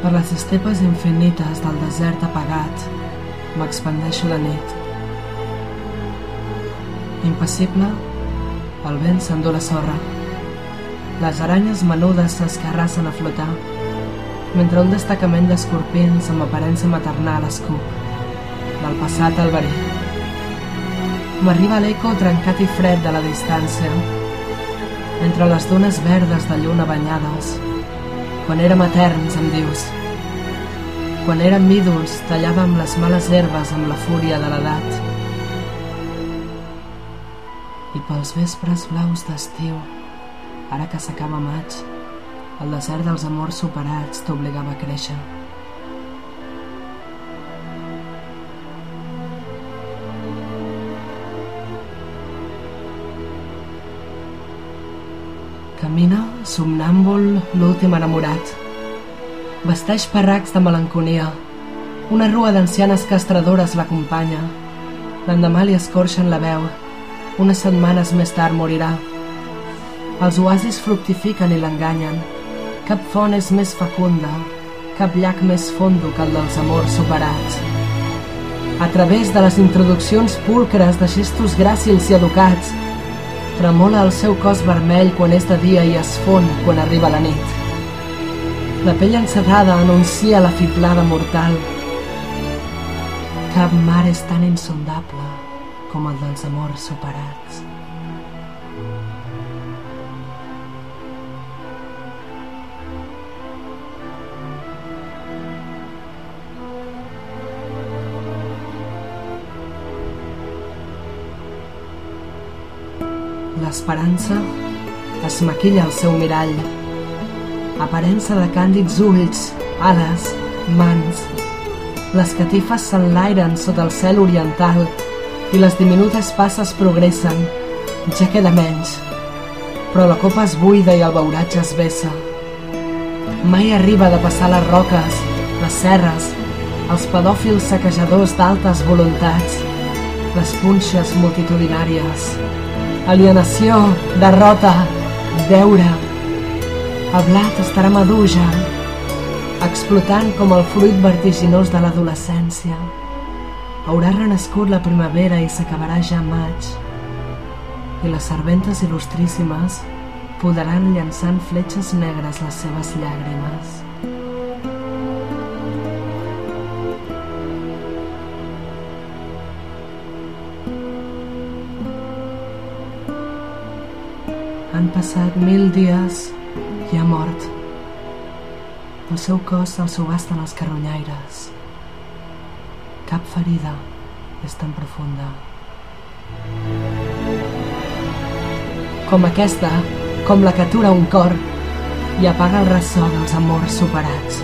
Per les estepes infinites del desert apagat, m'expandeixo de nit. Impassible, el vent s'endú la sorra. Les aranyes menudes s'escarrassen a flotar, mentre un destacament d'escorpins amb aparença maternal escup del passat al verí. M'arriba l'eco trencat i fred de la distància, entre les dunes verdes de lluna banyades, quan érem eterns, em dius. Quan érem ídols, tallàvem les males herbes amb la fúria de l'edat. I pels vespres blaus d'estiu, ara que s'acaba maig, el desert dels amors superats t'obligava a créixer. Camina, somnàmbul, l'últim enamorat. Vesteix parracs de melanconia. Una rua d'ancianes castradores l'acompanya. L'endemà li escorxen la veu. Unes setmanes més tard morirà. Els oasis fructifiquen i l'enganyen. Cap font és més fecunda, cap llac més fondo que el dels amors superats. A través de les introduccions pulcres de gestos gràcils i educats, Tremola el seu cos vermell quan és de dia i es fon quan arriba la nit. La pell encerrada anuncia la fiblada mortal. Cap mar és tan insondable com el dels amors superats. L'esperança es maquilla al seu mirall. Aparença de càndids ulls, ales, mans. Les catifes s'enlairen sota el cel oriental i les diminutes passes progressen. Ja queda menys, però la copa es buida i el beuratge es vessa. Mai arriba de passar les roques, les serres, els pedòfils saquejadors d'altes voluntats, les punxes multitudinàries, alienació, derrota, deure. El blat estarà madur ja, explotant com el fruit vertiginós de l'adolescència. Haurà renascut la primavera i s'acabarà ja maig. I les serventes il·lustríssimes podaran llançant fletxes negres les seves llàgrimes. Han passat mil dies i ha mort. El seu cos se'l subasten els carronyaires. Cap ferida és tan profunda. Com aquesta, com la que atura un cor i apaga el ressò dels amors superats.